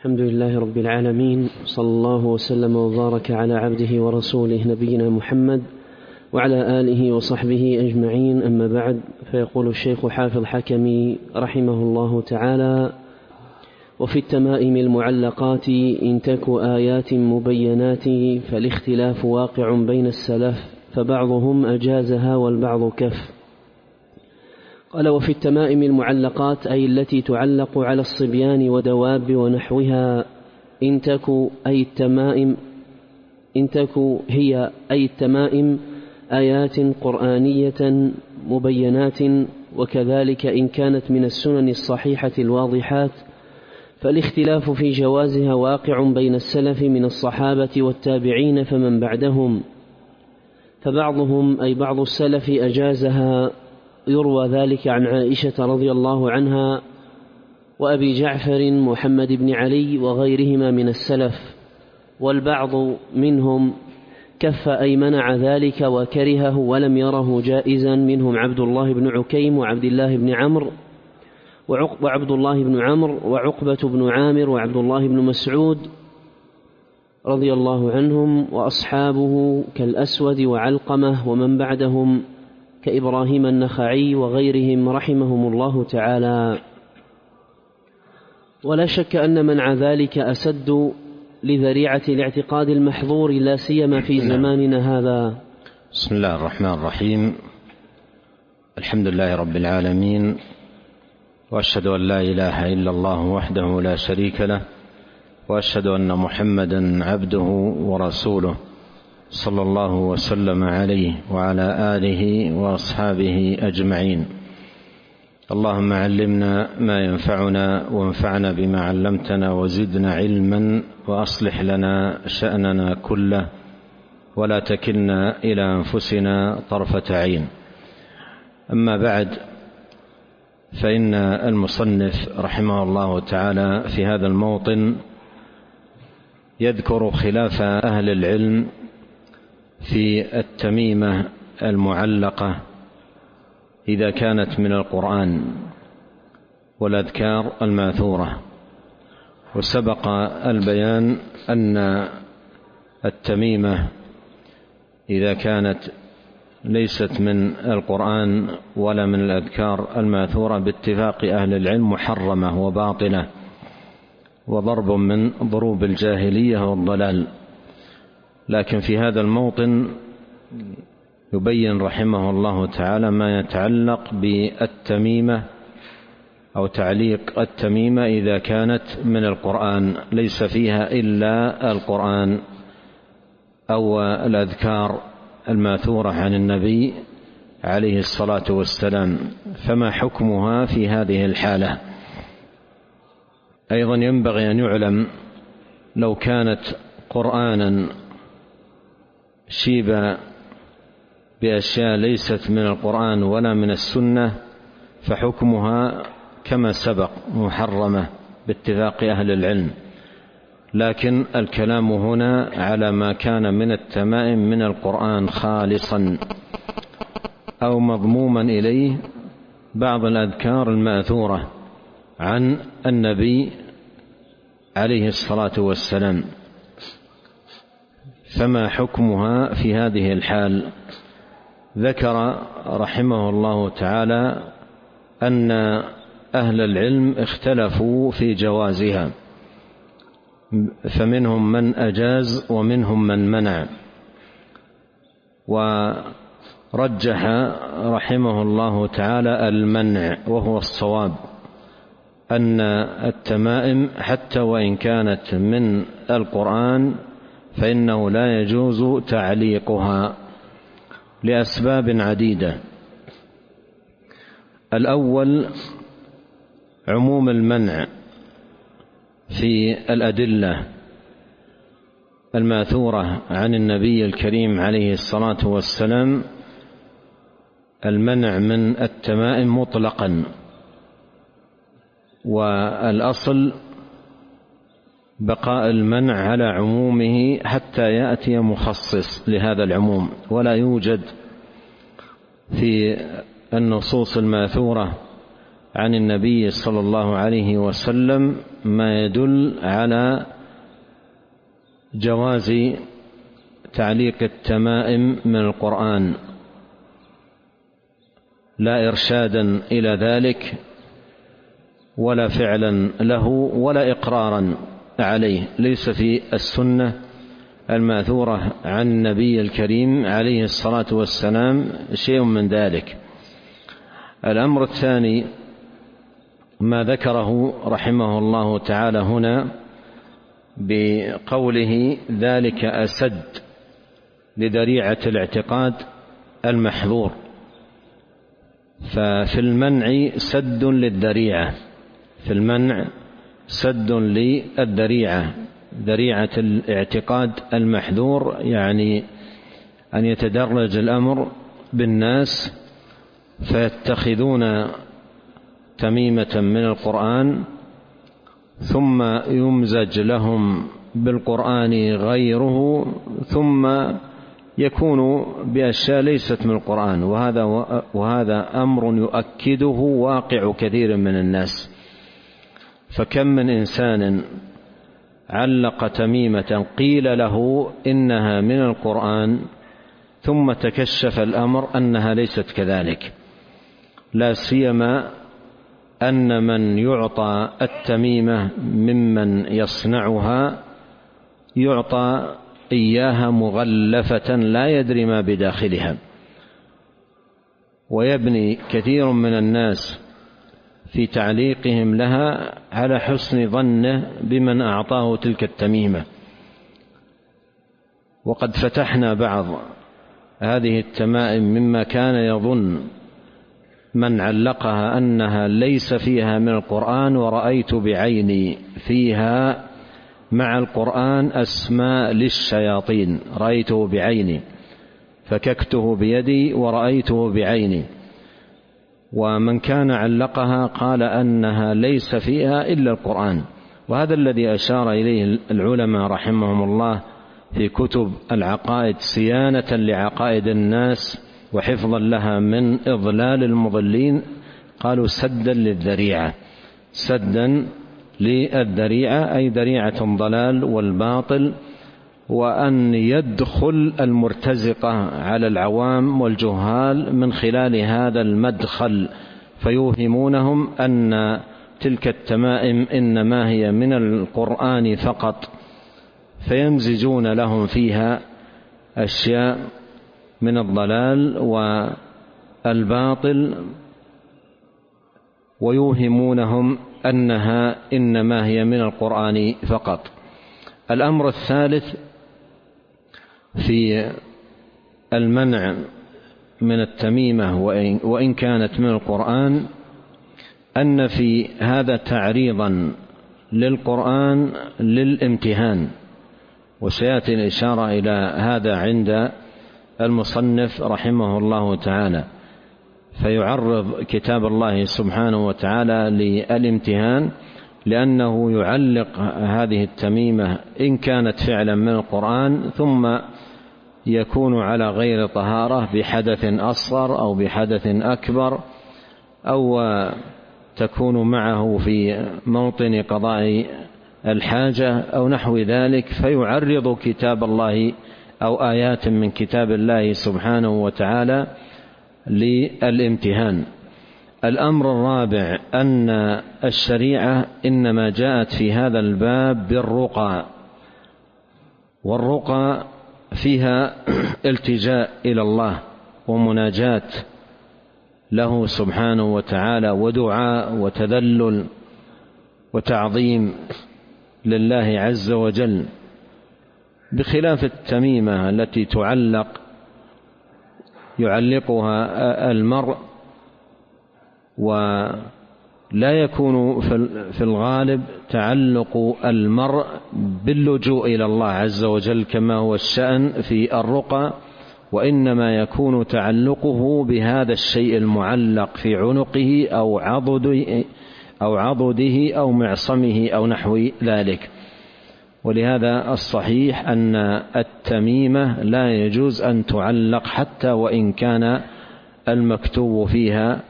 الحمد لله رب العالمين صلى الله وسلم وبارك على عبده ورسوله نبينا محمد وعلى آله وصحبه أجمعين. أما بعد فيقول الشيخ حافظ حكمي رحمه الله تعالى وفي التمائم المعلقات إن تك آيات مبينات فالاختلاف واقع بين السلف فبعضهم أجازها والبعض كف. قال وفي التمائم المعلقات أي التي تعلق على الصبيان ودواب ونحوها إن تكو أي التمائم إن تكو هي أي التمائم آيات قرآنية مبينات وكذلك إن كانت من السنن الصحيحة الواضحات فالاختلاف في جوازها واقع بين السلف من الصحابة والتابعين فمن بعدهم فبعضهم أي بعض السلف أجازها يروى ذلك عن عائشة رضي الله عنها وأبي جعفر محمد بن علي وغيرهما من السلف والبعض منهم كف أي منع ذلك وكرهه ولم يره جائزا منهم عبد الله بن عكيم وعبد الله بن عمرو وعبد الله بن عمرو وعقبة بن عامر وعبد الله بن مسعود رضي الله عنهم وأصحابه كالأسود وعلقمة ومن بعدهم كإبراهيم النخعي وغيرهم رحمهم الله تعالى. ولا شك أن منع ذلك أسد لذريعة الاعتقاد المحظور لا سيما في نعم. زماننا هذا. بسم الله الرحمن الرحيم. الحمد لله رب العالمين وأشهد أن لا إله إلا الله وحده لا شريك له وأشهد أن محمدا عبده ورسوله. صلى الله وسلم عليه وعلى آله وأصحابه أجمعين. اللهم علمنا ما ينفعنا وانفعنا بما علمتنا وزدنا علما وأصلح لنا شأننا كله ولا تكلنا إلى أنفسنا طرفة عين. أما بعد فإن المصنف رحمه الله تعالى في هذا الموطن يذكر خلاف أهل العلم في التميمة المعلقة إذا كانت من القرآن والأذكار الماثورة وسبق البيان أن التميمة إذا كانت ليست من القرآن ولا من الأذكار الماثورة باتفاق أهل العلم محرمة وباطلة وضرب من ضروب الجاهلية والضلال. لكن في هذا الموطن يبين رحمه الله تعالى ما يتعلق بالتميمة أو تعليق التميمة إذا كانت من القرآن ليس فيها إلا القرآن أو الأذكار الماثورة عن النبي عليه الصلاة والسلام. فما حكمها في هذه الحالة؟ أيضا ينبغي أن يعلم لو كانت قرآنا شيب بأشياء ليست من القرآن ولا من السنة فحكمها كما سبق محرمة باتفاق أهل العلم. لكن الكلام هنا على ما كان من التمائم من القرآن خالصا أو مضموما إليه بعض الأذكار المأثورة عن النبي عليه الصلاة والسلام. فما حكمها في هذه الحال؟ ذكر رحمه الله تعالى أن أهل العلم اختلفوا في جوازها فمنهم من أجاز ومنهم من منع. ورجح رحمه الله تعالى المنع وهو الصواب أن التمائم حتى وإن كانت من القرآن فإنه لا يجوز تعليقها لأسباب عديدة. الأول عموم المنع في الأدلة الماثورة عن النبي الكريم عليه الصلاة والسلام المنع من التمائم مطلقا والأصل بقاء المنع على عمومه حتى يأتي مخصص لهذا العموم ولا يوجد في النصوص الماثورة عن النبي صلى الله عليه وسلم ما يدل على جواز تعليق التمائم من القرآن. لا إرشادا إلى ذلك ولا فعلا له ولا إقرارا. عليه ليس في السنة المأثورة عن النبي الكريم عليه الصلاة والسلام شيء من ذلك. الأمر الثاني ما ذكره رحمه الله تعالى هنا بقوله ذلك أسد لذريعة الاعتقاد المحظور. ففي المنع سد للذريعة في المنع سد للذريعة ذريعة الاعتقاد المحذور يعني أن يتدرج الأمر بالناس فيتخذون تميمة من القرآن ثم يمزج لهم بالقرآن غيره ثم يكون بأشياء ليست من القرآن. وهذا وهذا أمر يؤكده واقع كثير من الناس. فكم من إنسان علق تميمة قيل له إنها من القرآن ثم تكشف الأمر أنها ليست كذلك. لا سيما أن من يعطى التميمة ممن يصنعها يعطى إياها مغلفة لا يدري ما بداخلها. ويبني كثير من الناس في تعليقهم لها على حسن ظنه بمن أعطاه تلك التميمة. وقد فتحنا بعض هذه التمائم مما كان يظن من علقها أنها ليس فيها من القرآن ورأيت بعيني فيها مع القرآن أسماء للشياطين رأيته بعيني فككته بيدي ورأيته بعيني. ومن كان علقها قال أنها ليس فيها إلا القرآن. وهذا الذي أشار إليه العلماء رحمهم الله في كتب العقائد صيانة لعقائد الناس وحفظا لها من إضلال المضلين قالوا سدا للذريعة. سدا للذريعة أي ذريعة الضلال والباطل. وأن يدخل المرتزقة على العوام والجهال من خلال هذا المدخل فيوهمونهم أن تلك التمائم إنما هي من القرآن فقط فيمزجون لهم فيها أشياء من الضلال والباطل ويوهمونهم أنها إنما هي من القرآن فقط. الأمر الثالث في المنع من التميمة وإن كانت من القرآن أن في هذا تعريضا للقرآن للامتهان. وسيأتي الإشارة إلى هذا عند المصنف رحمه الله تعالى. فيعرض كتاب الله سبحانه وتعالى للامتهان لأنه يعلق هذه التميمة إن كانت فعلا من القرآن ثم يكون على غير طهارة بحدث أصغر أو بحدث أكبر أو تكون معه في موطن قضاء الحاجة أو نحو ذلك فيعرض كتاب الله أو آيات من كتاب الله سبحانه وتعالى للامتهان. الأمر الرابع أن الشريعة إنما جاءت في هذا الباب بالرقى والرقى فيها التجاء إلى الله ومناجاة له سبحانه وتعالى ودعاء وتذلل وتعظيم لله عز وجل بخلاف التميمة التي تعلق يعلقها المرء و لا يكون في الغالب تعلق المرء باللجوء إلى الله عز وجل كما هو الشأن في الرقى وإنما يكون تعلقه بهذا الشيء المعلق في عنقه أو عضده أو عضده أو معصمه أو نحو ذلك. ولهذا الصحيح أن التميمة لا يجوز أن تعلق حتى وإن كان المكتوب فيها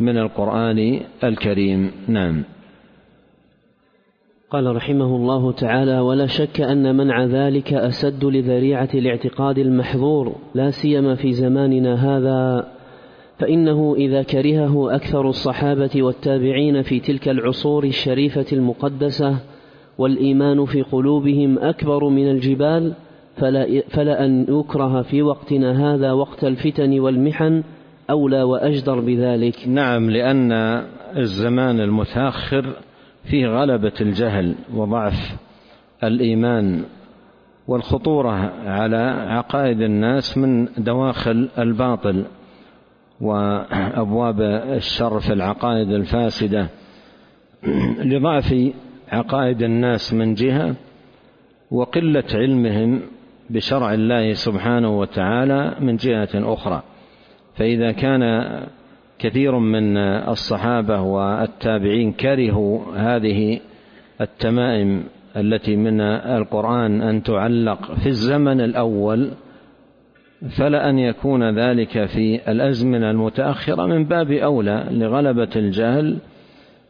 من القرآن الكريم. نعم. قال رحمه الله تعالى ولا شك أن منع ذلك أسد لذريعة الاعتقاد المحظور لا سيما في زماننا هذا. فإنه إذا كرهه أكثر الصحابة والتابعين في تلك العصور الشريفة المقدسة والإيمان في قلوبهم أكبر من الجبال فلا, أن يكره في وقتنا هذا وقت الفتن والمحن أولى وأجدر بذلك. نعم لأن الزمان المتأخر فيه غلبة الجهل وضعف الإيمان والخطورة على عقائد الناس من دواخل الباطل وأبواب الشر في العقائد الفاسدة. لضعف عقائد الناس من جهة وقلة علمهم بشرع الله سبحانه وتعالى من جهة أخرى. فإذا كان كثير من الصحابة والتابعين كرهوا هذه التمائم التي من القرآن أن تعلق في الزمن الأول فلأن يكون ذلك في الأزمنة المتأخرة من باب أولى لغلبة الجهل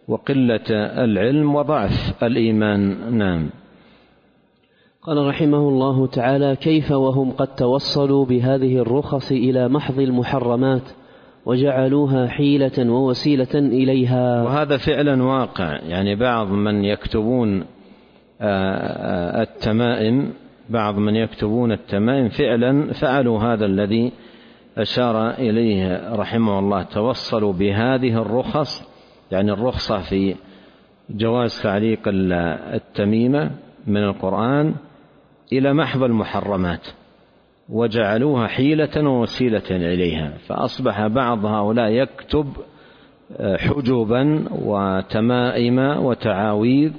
وقلة العلم وضعف الإيمان. نعم. قال رحمه الله تعالى كيف وهم قد توصلوا بهذه الرخص إلى محض المحرمات وجعلوها حيلة ووسيلة إليها؟ وهذا فعلا واقع. يعني بعض من يكتبون آه، آه، التمائم بعض من يكتبون التمائم فعلا فعلوا هذا الذي أشار إليه رحمه الله. توصلوا بهذه الرخص يعني الرخصة في جواز تعليق التميمة من القرآن إلى محض المحرمات وجعلوها حيلة ووسيلة إليها فأصبح بعض هؤلاء يكتب آه، حجوبا وتمائم وتعاويذ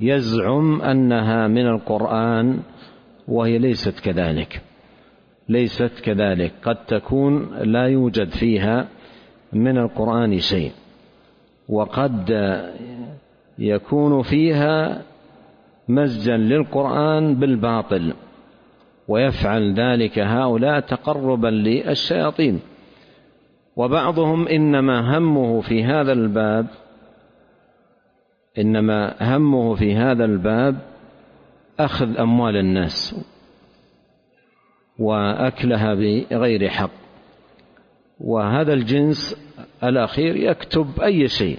يزعم أنها من القرآن وهي ليست كذلك. ليست كذلك. قد تكون لا يوجد فيها من القرآن شيء. وقد يكون فيها مزجا للقرآن بالباطل ويفعل ذلك هؤلاء تقربا للشياطين. وبعضهم إنما همه في هذا الباب إنما همه في هذا الباب أخذ أموال الناس وأكلها بغير حق. وهذا الجنس الأخير يكتب أي شيء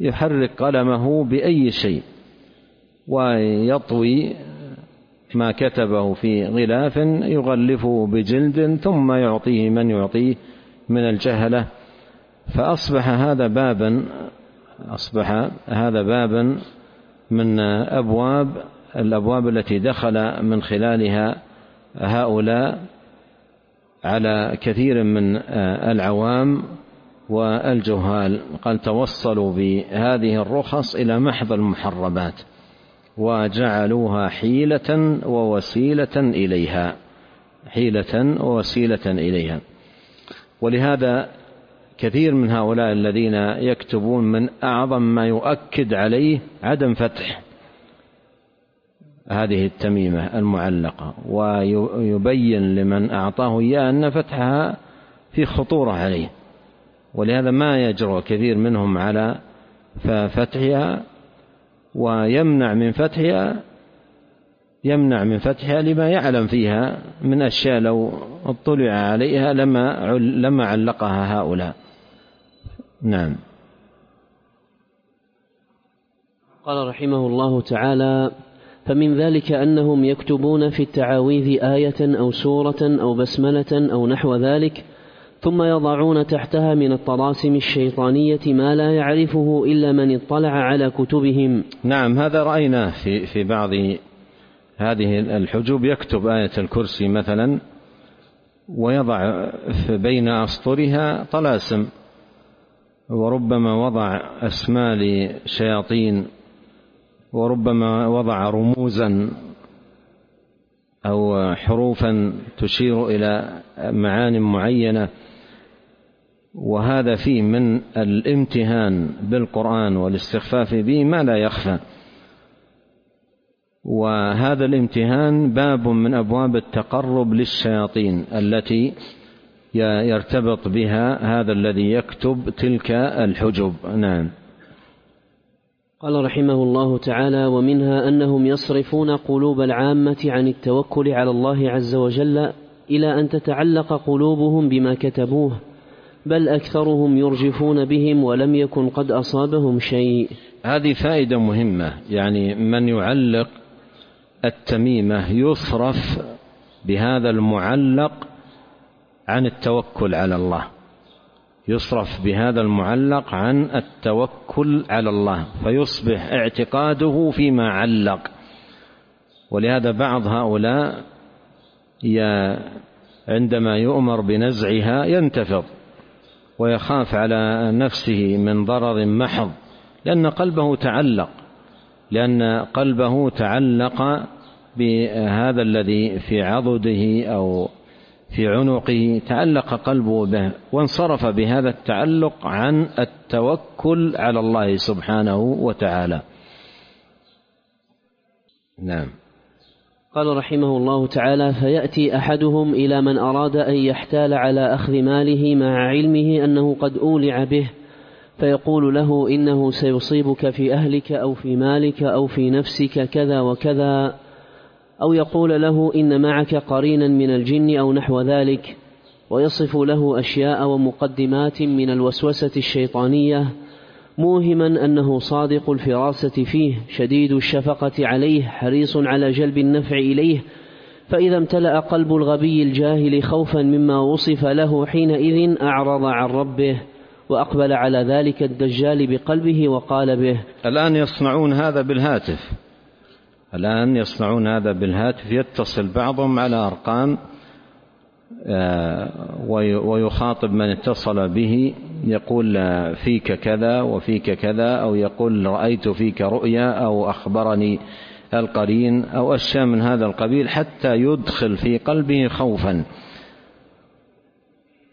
يحرك قلمه بأي شيء. ويطوي ما كتبه في غلاف يغلفه بجلد ثم يعطيه من يعطيه من الجهلة. فأصبح هذا بابا أصبح هذا بابا من أبواب الأبواب التي دخل من خلالها هؤلاء على كثير من العوام والجهال. قد توصلوا بهذه الرخص إلى محض المحرمات. وجعلوها حيلة ووسيلة إليها. حيلة ووسيلة إليها. ولهذا كثير من هؤلاء الذين يكتبون من أعظم ما يؤكد عليه عدم فتح هذه التميمة المعلقة ويبين لمن أعطاه إياه أن فتحها في خطورة عليه. ولهذا ما يجرؤ كثير منهم على ففتحها ويمنع من فتحها يمنع من فتحها لما يعلم فيها من أشياء لو اطلع عليها لما لما علقها هؤلاء. نعم. قال رحمه الله تعالى فمن ذلك أنهم يكتبون في التعاويذ آية أو سورة أو بسملة أو نحو ذلك ثم يضعون تحتها من الطلاسم الشيطانية ما لا يعرفه إلا من اطلع على كتبهم. نعم هذا رأيناه في, في بعض هذه الحجوب. يكتب آية الكرسي مثلا ويضع بين أسطرها طلاسم وربما وضع أسماء لشياطين وربما وضع رموزا أو حروفا تشير إلى معان معينة. وهذا فيه من الامتهان بالقرآن والاستخفاف به ما لا يخفى. وهذا الامتهان باب من أبواب التقرب للشياطين التي يرتبط بها هذا الذي يكتب تلك الحجب. نعم. قال رحمه الله تعالى ومنها أنهم يصرفون قلوب العامة عن التوكل على الله عز وجل إلى أن تتعلق قلوبهم بما كتبوه بل أكثرهم يرجفون بهم ولم يكن قد أصابهم شيء. هذه فائدة مهمة يعني من يعلق التميمة يصرف بهذا المعلق عن التوكل على الله. يصرف بهذا المعلق عن التوكل على الله فيصبح اعتقاده فيما علق. ولهذا بعض هؤلاء عندما يؤمر بنزعها ينتفض. ويخاف على نفسه من ضرر محض لأن قلبه تعلق لأن قلبه تعلق بهذا الذي في عضده أو في عنقه تعلق قلبه به وانصرف بهذا التعلق عن التوكل على الله سبحانه وتعالى. نعم. قال رحمه الله تعالى فيأتي أحدهم إلى من أراد أن يحتال على أخذ ماله مع علمه أنه قد أولع به فيقول له إنه سيصيبك في أهلك أو في مالك أو في نفسك كذا وكذا أو يقول له إن معك قرينا من الجن أو نحو ذلك ويصف له أشياء ومقدمات من الوسوسة الشيطانية موهما أنه صادق الفراسة فيه شديد الشفقة عليه حريص على جلب النفع إليه فإذا امتلأ قلب الغبي الجاهل خوفا مما وصف له حينئذ أعرض عن ربه وأقبل على ذلك الدجال بقلبه وقال به الآن يصنعون هذا بالهاتف. الآن يصنعون هذا بالهاتف يتصل بعضهم على أرقام آه، ويخاطب من اتصل به. يقول فيك كذا وفيك كذا أو يقول رأيت فيك رؤيا أو أخبرني القرين أو أشياء من هذا القبيل حتى يدخل في قلبه خوفا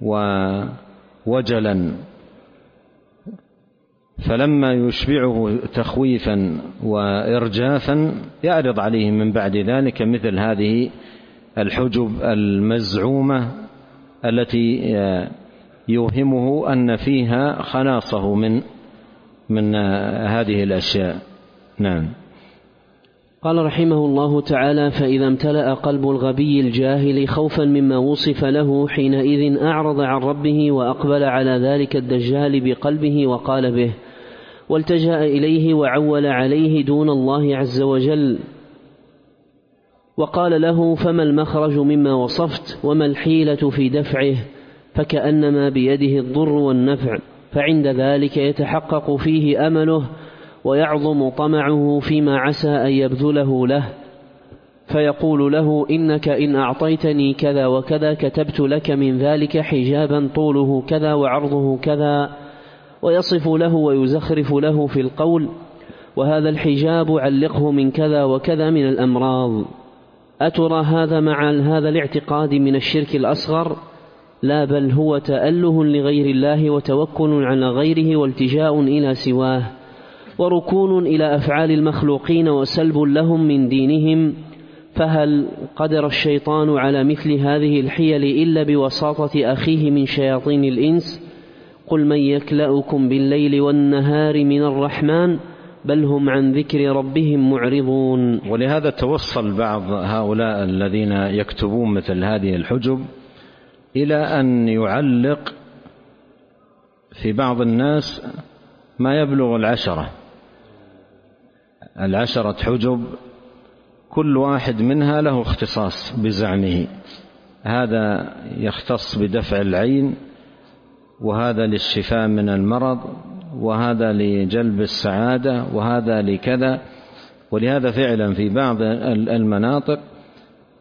ووجلا. فلما يشبعه تخويفا وإرجافا يعرض عليه من بعد ذلك مثل هذه الحجب المزعومة التي يوهمه أن فيها خلاصه من من آه، هذه الأشياء. نعم. قال رحمه الله تعالى فإذا امتلأ قلب الغبي الجاهل خوفا مما وصف له حينئذ أعرض عن ربه وأقبل على ذلك الدجال بقلبه وقال به والتجأ إليه وعول عليه دون الله عز وجل. وقال له فما المخرج مما وصفت؟ وما الحيلة في دفعه؟ فكأنما بيده الضر والنفع فعند ذلك يتحقق فيه أمله ويعظم طمعه فيما عسى أن يبذله له فيقول له إنك إن أعطيتني كذا وكذا كتبت لك من ذلك حجابا طوله كذا وعرضه كذا ويصف له ويزخرف له في القول وهذا الحجاب علقه من كذا وكذا من الأمراض أترى هذا مع هذا الاعتقاد من الشرك الأصغر؟ لا بل هو تأله لغير الله وتوكل على غيره والتجاء إلى سواه وركون إلى أفعال المخلوقين وسلب لهم من دينهم فهل قدر الشيطان على مثل هذه الحيل إلا بوساطة أخيه من شياطين الإنس قل من يكلأكم بالليل والنهار من الرحمن بل هم عن ذكر ربهم معرضون ولهذا توصل بعض هؤلاء الذين يكتبون مثل هذه الحجب إلى أن يعلق في بعض الناس ما يبلغ العشرة. العشرة حجب كل واحد منها له اختصاص بزعمه. هذا يختص بدفع العين وهذا للشفاء من المرض وهذا لجلب السعادة وهذا لكذا. ولهذا فعلا في بعض المناطق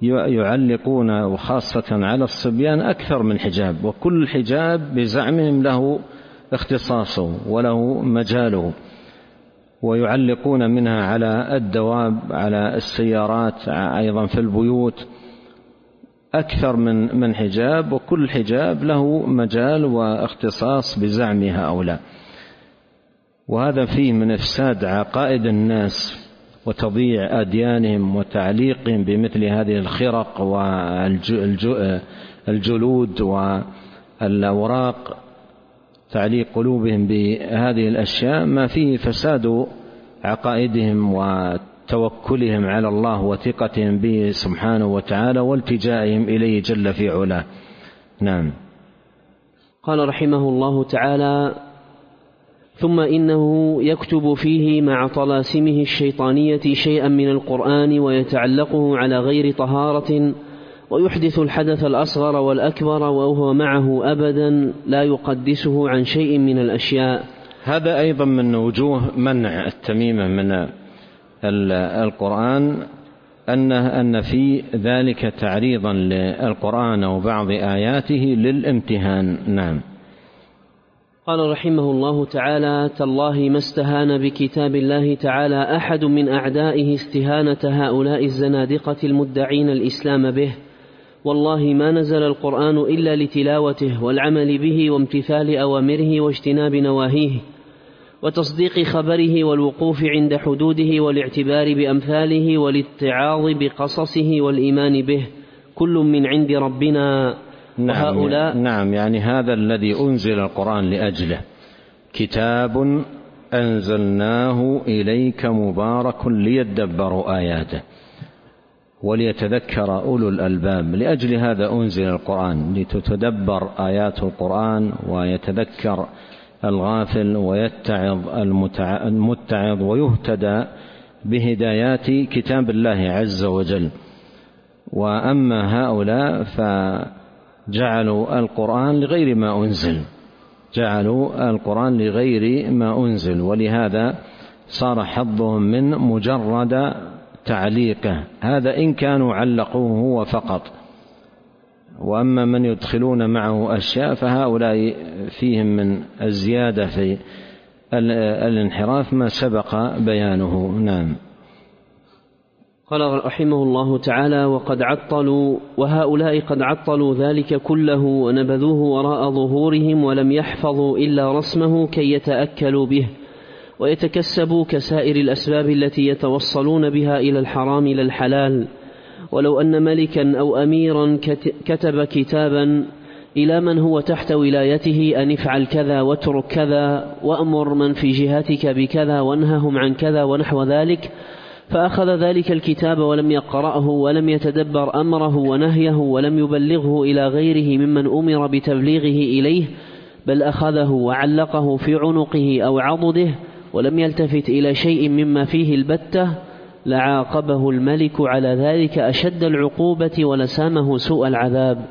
يعلقون وخاصة على الصبيان أكثر من حجاب وكل حجاب بزعمهم له اختصاصه وله مجاله ويعلقون منها على الدواب على السيارات أيضا في البيوت أكثر من من حجاب وكل حجاب له مجال واختصاص بزعم هؤلاء. وهذا فيه من إفساد عقائد الناس وتضييع أديانهم وتعليقهم بمثل هذه الخرق والجلود والأوراق تعليق قلوبهم بهذه الأشياء. ما فيه فساد عقائدهم وتوكلهم على الله وثقتهم به سبحانه وتعالى والتجائهم إليه جل في علاه. نعم. قال رحمه الله تعالى ثم إنه يكتب فيه مع طلاسمه الشيطانية شيئا من القرآن ويتعلقه على غير طهارة ويحدث الحدث الأصغر والأكبر وهو معه أبدا لا يقدسه عن شيء من الأشياء. هذا أيضا من وجوه منع التميمة من القرآن أن أن في ذلك تعريضا للقرآن وبعض آياته للامتهان. نعم. قال رحمه الله تعالى تالله ما استهان بكتاب الله تعالى أحد من أعدائه استهانة هؤلاء الزنادقة المدعين الإسلام به والله ما نزل القرآن إلا لتلاوته والعمل به وامتثال أوامره واجتناب نواهيه وتصديق خبره والوقوف عند حدوده والاعتبار بأمثاله والاتعاظ بقصصه والإيمان به كل من عند ربنا. نعم يعني وهؤلاء نعم يعني هذا الذي أنزل القرآن لأجله. كتاب أنزلناه إليك مبارك ليدبروا آياته وليتذكر أولو الألباب. لأجل هذا أنزل القرآن لتتدبر آيات القرآن ويتذكر الغافل ويتعظ المتعظ ويهتدى بهدايات كتاب الله عز وجل. وأما هؤلاء فهؤلاء جعلوا القرآن لغير ما أنزل. جعلوا القرآن لغير ما أنزل. ولهذا صار حظهم من مجرد تعليقه. هذا إن كانوا علقوه هو فقط. وأما من يدخلون معه أشياء فهؤلاء فيهم من الزيادة في الانحراف ما سبق بيانه. نعم. قال رحمه الله تعالى وقد عطلوا وهؤلاء قد عطلوا ذلك كله ونبذوه وراء ظهورهم ولم يحفظوا إلا رسمه كي يتأكلوا به ويتكسبوا كسائر الأسباب التي يتوصلون بها إلى الحرام إلى الحلال. ولو أن ملكا أو أميرا كتب كتابا إلى من هو تحت ولايته أن افعل كذا واترك كذا وأمر من في جهتك بكذا وانههم عن كذا ونحو ذلك. فأخذ ذلك الكتاب ولم يقرأه ولم يتدبر أمره ونهيه ولم يبلغه إلى غيره ممن أمر بتبليغه إليه بل أخذه وعلقه في عنقه أو عضده ولم يلتفت إلى شيء مما فيه البتة لعاقبه الملك على ذلك أشد العقوبة ولسامه سوء العذاب.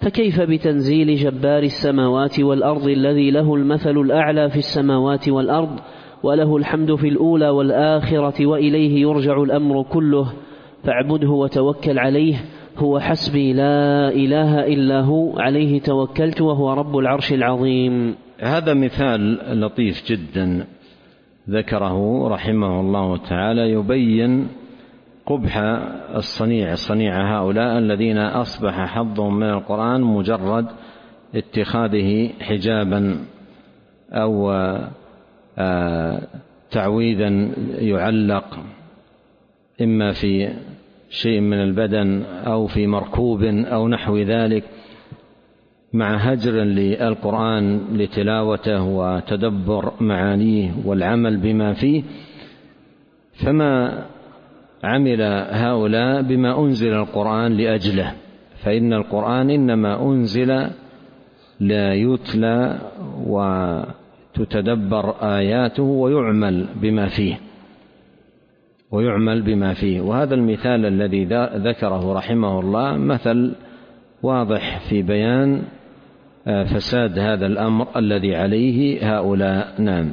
فكيف بتنزيل جبار السماوات والأرض الذي له المثل الأعلى في السماوات والأرض؟ وله الحمد في الأولى والآخرة وإليه يرجع الأمر كله فاعبده وتوكل عليه هو حسبي لا إله إلا هو عليه توكلت وهو رب العرش العظيم. هذا مثال لطيف جدا ذكره رحمه الله تعالى يبين قبح الصنيع صنيع هؤلاء الذين أصبح حظهم من القرآن مجرد اتخاذه حجابا أو آه، تعويذا يعلق إما في شيء من البدن أو في مركوب أو نحو ذلك مع هجر للقرآن لتلاوته وتدبر معانيه والعمل بما فيه فما عمل هؤلاء بما أنزل القرآن لأجله فإن القرآن إنما أنزل لا يتلى و تتدبر آياته ويعمل بما فيه. ويعمل بما فيه. وهذا المثال الذي ذكره رحمه الله مثل واضح في بيان آه، فساد هذا الأمر الذي عليه هؤلاء. نعم.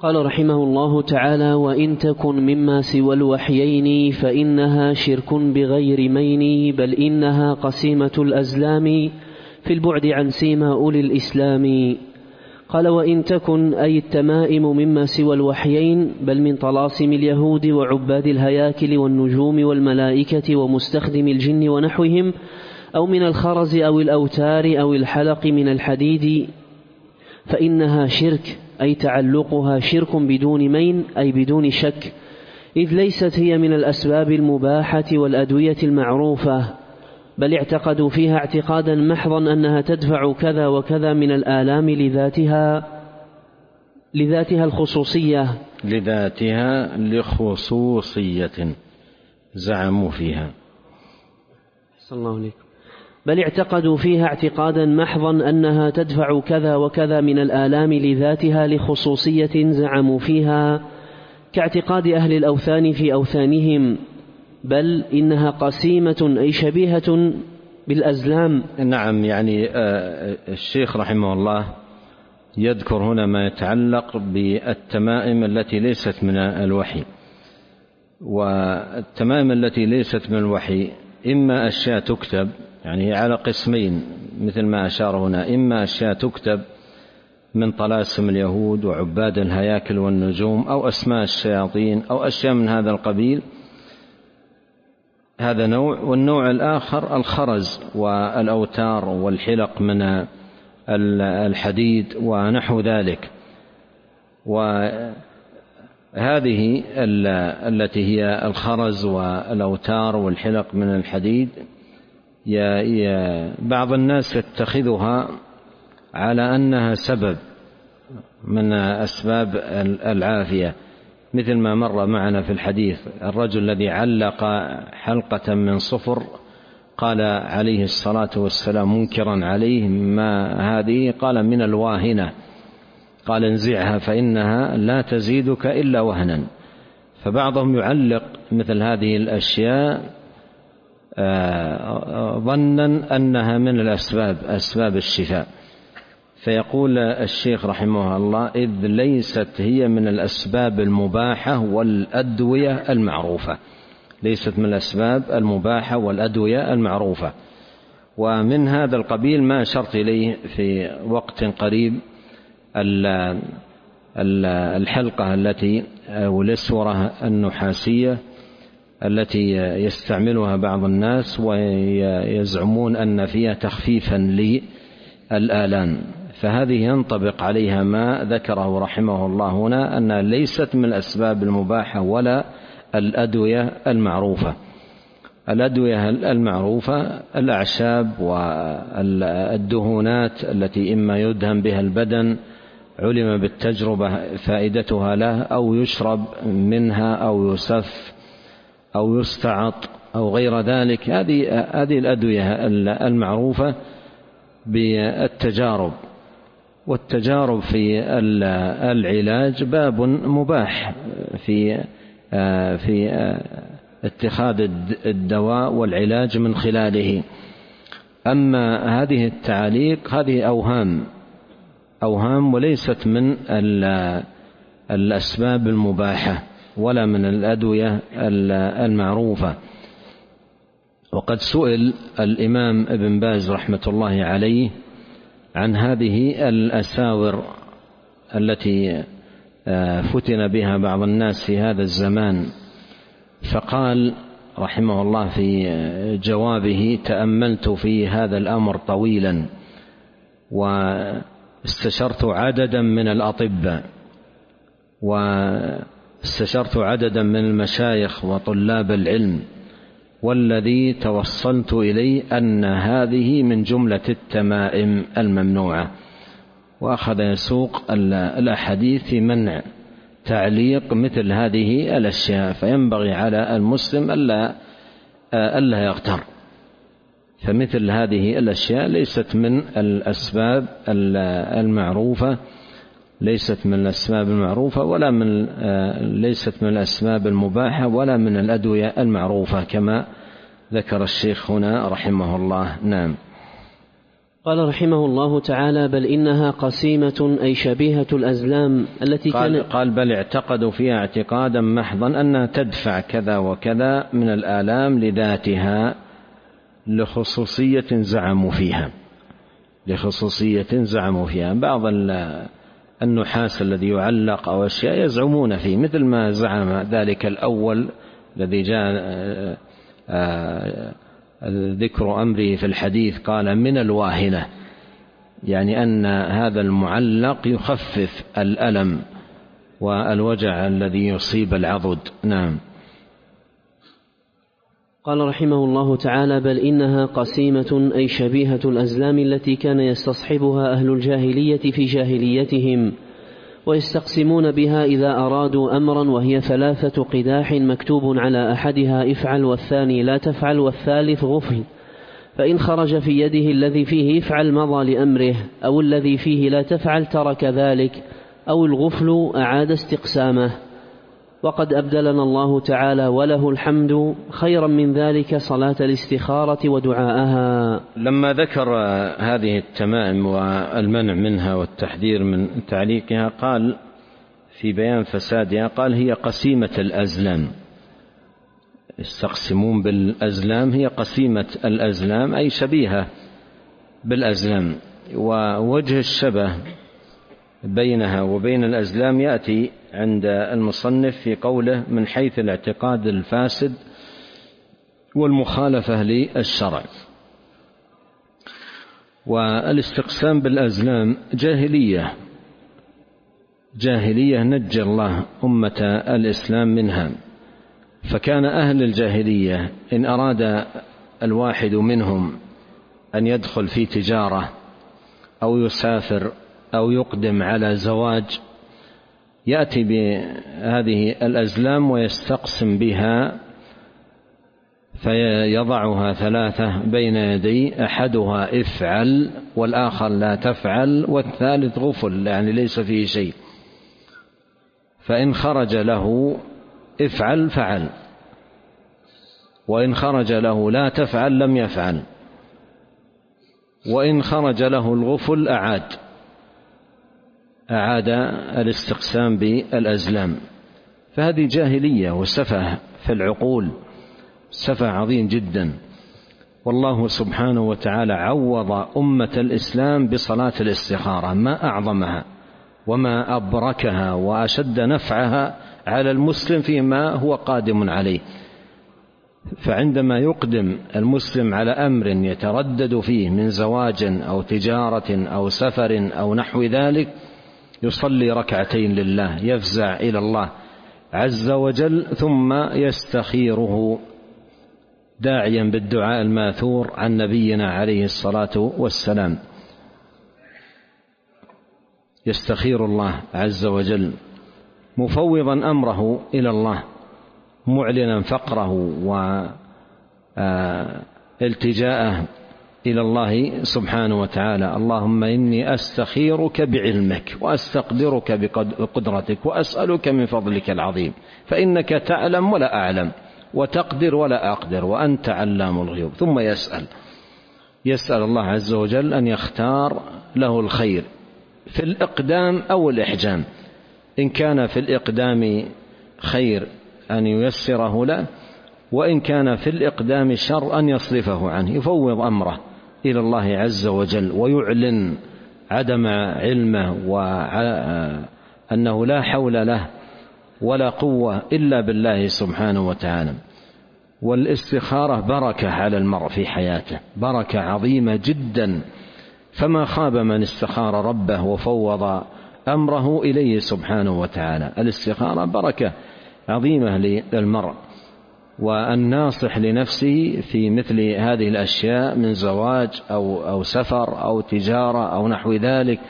قال رحمه الله تعالى وإن تكن مما سوى الوحيين فإنها شرك بغير مين بل إنها قسيمة الأزلام في البعد عن سيما أولي الإسلام. قال وإن تكن أي التمائم مما سوى الوحيين بل من طلاسم اليهود وعباد الهياكل والنجوم والملائكة ومستخدم الجن ونحوهم أو من الخرز أو الأوتار أو الحلق من الحديد فإنها شرك أي تعلقها شرك بدون مين أي بدون شك إذ ليست هي من الأسباب المباحة والأدوية المعروفة. بل اعتقدوا فيها اعتقادا محضا أنها تدفع كذا وكذا من الآلام لذاتها لذاتها الخصوصية. لذاتها لخصوصية زعموا فيها. صلى الله عليكم بل اعتقدوا فيها اعتقادا محضا أنها تدفع كذا وكذا من الآلام لذاتها لخصوصية زعموا فيها كاعتقاد أهل الأوثان في أوثانهم. بل إنها قسيمة أي شبيهة بالأزلام. نعم يعني آه، الشيخ رحمه الله يذكر هنا ما يتعلق بالتمائم التي ليست من الوحي. والتمائم التي ليست من الوحي إما أشياء تكتب يعني على قسمين مثل ما أشار هنا إما أشياء تكتب من طلاسم اليهود وعباد الهياكل والنجوم أو أسماء الشياطين أو أشياء من هذا القبيل هذا نوع والنوع الآخر الخرز والأوتار والحلق من الحديد ونحو ذلك. وهذه التي هي الخرز والأوتار والحلق من الحديد بعض الناس يتخذها على أنها سبب من أسباب العافية. مثل ما مر معنا في الحديث الرجل الذي علق حلقة من صفر قال عليه الصلاة والسلام منكرا عليه ما هذه؟ قال من الواهنة. قال انزعها فإنها لا تزيدك إلا وهنا. فبعضهم يعلق مثل هذه الأشياء آه، ظنا أنها من الأسباب أسباب الشفاء. فيقول الشيخ رحمه الله إذ ليست هي من الأسباب المباحة والأدوية المعروفة. ليست من الأسباب المباحة والأدوية المعروفة. ومن هذا القبيل ما أشرت إليه في وقت قريب الحلقة التي والأسورة النحاسية التي يستعملها بعض الناس ويزعمون أن فيها تخفيفا للآلام. فهذه ينطبق عليها ما ذكره رحمه الله هنا أنها ليست من الأسباب المباحة ولا الأدوية المعروفة. الأدوية المعروفة الأعشاب والدهونات التي إما يدهن بها البدن علم بالتجربة فائدتها له أو يشرب منها أو يسف أو يستعط أو غير ذلك. هذه هذه الأدوية المعروفة بالتجارب. والتجارب في العلاج باب مباح في آه، في آه، اتخاذ الدواء والعلاج من خلاله. أما هذه التعاليق هذه أوهام أوهام وليست من الأسباب المباحة ولا من الأدوية المعروفة. وقد سئل الإمام ابن باز رحمة الله عليه عن هذه الأساور التي آه، فتن بها بعض الناس في هذا الزمان. فقال رحمه الله في جوابه تأملت في هذا الأمر طويلا واستشرت عددا من الأطباء واستشرت عددا من المشايخ وطلاب العلم. والذي توصلت إليه أن هذه من جملة التمائم الممنوعة. وأخذ يسوق الأحاديث في منع تعليق مثل هذه الأشياء فينبغي على المسلم ألا ألا يغتر. فمثل هذه الأشياء ليست من الأسباب المعروفة. ليست من الأسباب المعروفة ولا من آه، ليست من الأسباب المباحة ولا من الأدوية المعروفة كما ذكر الشيخ هنا رحمه الله. نعم. قال رحمه الله تعالى بل إنها قسيمة أي شبيهة الأزلام التي قال كان قال بل اعتقدوا فيها اعتقادا محضا أنها تدفع كذا وكذا من الآلام لذاتها لخصوصية زعموا فيها لخصوصية زعموا فيها. بعض النحاس الذي يعلق أو أشياء يزعمون فيه مثل ما زعم ذلك الأول الذي جاء آه، آه، ذكر أمره في الحديث قال من الواهنة. يعني أن هذا المعلق يخفف الألم والوجع الذي يصيب العضد. نعم. قال رحمه الله تعالى بل إنها قسيمة أي شبيهة الأزلام التي كان يستصحبها أهل الجاهلية في جاهليتهم ويستقسمون بها إذا أرادوا أمرا وهي ثلاثة قداح مكتوب على أحدها افعل والثاني لا تفعل والثالث غفل فإن خرج في يده الذي فيه افعل مضى لأمره أو الذي فيه لا تفعل ترك ذلك أو الغفل أعاد استقسامه. وقد أبدلنا الله تعالى وله الحمد خيرا من ذلك صلاة الاستخارة ودعاءها. لما ذكر هذه التمائم والمنع منها والتحذير من تعليقها قال في بيان فسادها قال هي قسيمة الأزلام. يستقسمون بالأزلام هي قسيمة الأزلام أي شبيهة بالأزلام. ووجه الشبه بينها وبين الأزلام يأتي عند المصنف في قوله من حيث الاعتقاد الفاسد والمخالفة للشرع. والاستقسام بالأزلام جاهلية. جاهلية نجى الله أمة الإسلام منها. فكان أهل الجاهلية إن أراد الواحد منهم أن يدخل في تجارة أو يسافر أو يقدم على زواج يأتي بهذه الأزلام ويستقسم بها فيضعها ثلاثة بين يدي أحدها افعل والآخر لا تفعل والثالث غفل يعني ليس فيه شيء. فإن خرج له افعل فعل. وإن خرج له لا تفعل لم يفعل. وإن خرج له الغفل أعاد. أعاد الاستقسام بالأزلام. فهذه جاهلية وسفه في العقول سفه عظيم جدا. والله سبحانه وتعالى عوض أمة الإسلام بصلاة الاستخارة ما أعظمها وما أبركها وأشد نفعها على المسلم فيما هو قادم عليه. فعندما يقدم المسلم على أمر يتردد فيه من زواج أو تجارة أو سفر أو نحو ذلك يصلي ركعتين لله يفزع إلى الله عز وجل ثم يستخيره داعيا بالدعاء الماثور عن نبينا عليه الصلاة والسلام. يستخير الله عز وجل مفوضا أمره إلى الله معلنا فقره والتجاءه آه، إلى الله سبحانه وتعالى. اللهم إني أستخيرك بعلمك وأستقدرك بقدرتك وأسألك من فضلك العظيم. فإنك تعلم ولا أعلم وتقدر ولا أقدر وأنت علام الغيوب. ثم يسأل. يسأل الله عز وجل أن يختار له الخير في الإقدام أو الإحجام. إن كان في الإقدام خير أن ييسره له وإن كان في الإقدام شر أن يصرفه عنه. يفوض أمره. إلى الله عز وجل ويعلن عدم علمه وأنه لا حول له ولا قوة إلا بالله سبحانه وتعالى. والاستخارة بركة على المرء في حياته بركة عظيمة جدا. فما خاب من استخار ربه وفوض أمره إليه سبحانه وتعالى. الاستخارة بركة عظيمة للمرء. والناصح لنفسه في مثل هذه الأشياء من زواج أو أو سفر أو تجارة أو نحو ذلك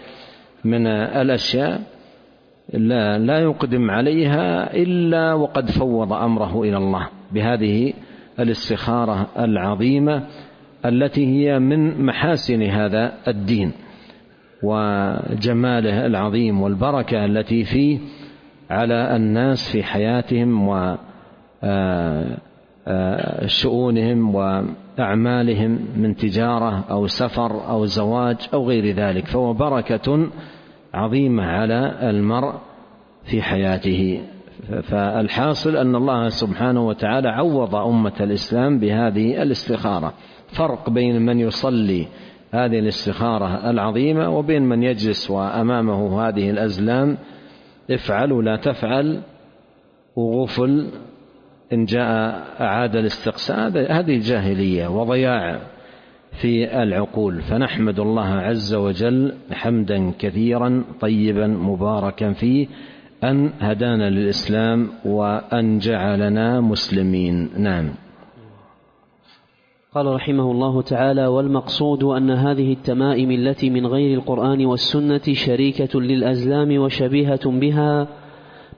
من الأشياء لا لا يقدم عليها إلا وقد فوض أمره إلى الله بهذه الاستخارة العظيمة التي هي من محاسن هذا الدين وجماله العظيم والبركة التي فيه على الناس في حياتهم و آه، آه، شؤونهم وأعمالهم من تجارة أو سفر أو زواج أو غير ذلك فهو بركة عظيمة على المرء في حياته. فالحاصل أن الله سبحانه وتعالى عوض أمة الإسلام بهذه الاستخارة. فرق بين من يصلي هذه الاستخارة العظيمة وبين من يجلس وأمامه هذه الأزلام افعل ولا تفعل وغفل إن جاء أعاد الاستقساء هذه جاهلية وضياع في العقول. فنحمد الله عز وجل حمدا كثيرا طيبا مباركا فيه أن هدانا للإسلام وأن جعلنا مسلمين. نعم. قال رحمه الله تعالى والمقصود أن هذه التمائم التي من غير القرآن والسنة شريكة للأزلام وشبيهة بها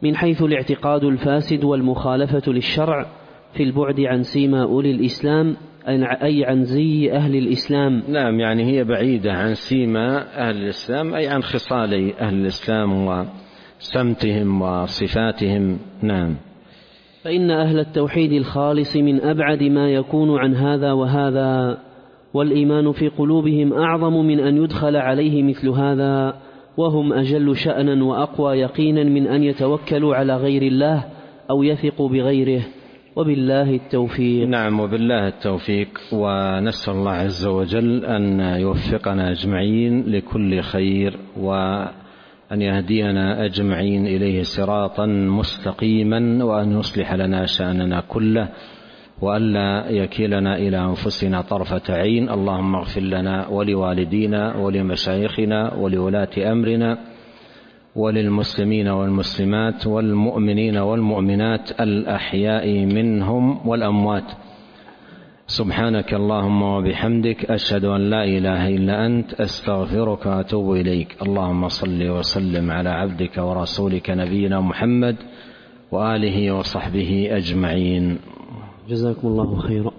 من حيث الاعتقاد الفاسد والمخالفة للشرع في البعد عن سيما أولي الإسلام أي عن زي أهل الإسلام. نعم يعني هي بعيدة عن سيما أهل الإسلام أي عن خصال أهل الإسلام وسمتهم وصفاتهم. نعم. فإن أهل التوحيد الخالص من أبعد ما يكون عن هذا وهذا والإيمان في قلوبهم أعظم من أن يدخل عليه مثل هذا. وهم أجل شأنا وأقوى يقينا من أن يتوكلوا على غير الله أو يثقوا بغيره. وبالله التوفيق. نعم وبالله التوفيق. ونسأل الله عز وجل أن يوفقنا أجمعين لكل خير وأن يهدينا أجمعين إليه صراطا مستقيما وأن يصلح لنا شأننا كله. وألا يكلنا إلى أنفسنا طرفة عين. اللهم اغفر لنا ولوالدينا ولمشايخنا ولولاة أمرنا وللمسلمين والمسلمات والمؤمنين والمؤمنات الأحياء منهم والأموات. سبحانك اللهم وبحمدك أشهد أن لا إله إلا أنت أستغفرك وأتوب إليك. اللهم صل وسلم على عبدك ورسولك نبينا محمد وآله وصحبه أجمعين. جزاكم الله خيرا